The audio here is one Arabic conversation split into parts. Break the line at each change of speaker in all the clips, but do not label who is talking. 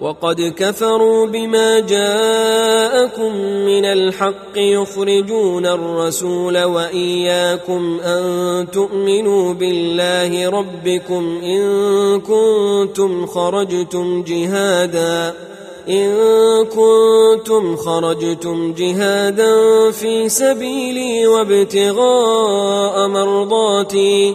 وقد كفروا بما جاءكم من الحق يخرجون الرسول واياكم ان تؤمنوا بالله ربكم ان كنتم خرجتم جهادا إن كنتم خرجتم جهادا في سبيلي وابتغاء مرضاتي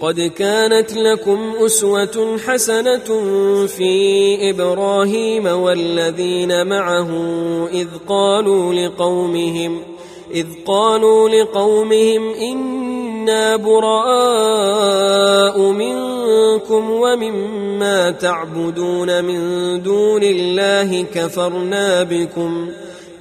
قد كانت لكم اسوه حسنه في ابراهيم والذين معه اذ قالوا لقومهم اذ قالوا لقومهم انا براء منكم ومما تعبدون من دون الله كفرنا بكم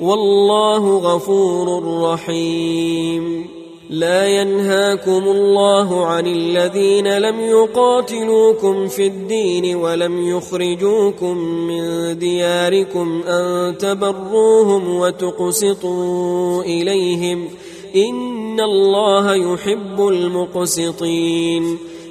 والله غفور رحيم لا ينهاكم الله عن الذين لم يقاتلوكم في الدين ولم يخرجوكم من دياركم ان تبروهم وتقسطوا اليهم ان الله يحب المقسطين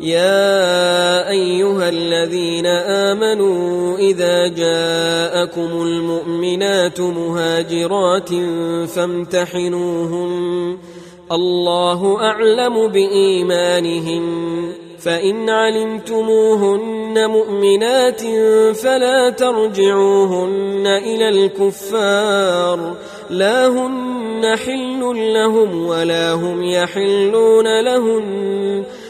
يا ايها الذين امنوا اذا جاءكم المؤمنات مهاجرات فامتحنوهن الله اعلم بايمانهن فان علمتموهن مؤمنات فلا ترجعوهن الى الكفار لا هن حل لهم ولا هم يحلون لهن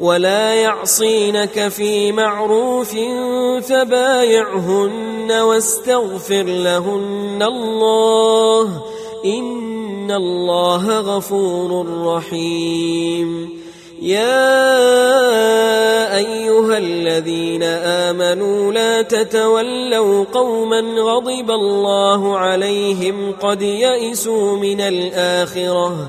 ولا يعصينك في معروف فبايعهن واستغفر لهن الله ان الله غفور رحيم يا ايها الذين امنوا لا تتولوا قوما غضب الله عليهم قد يئسوا من الاخره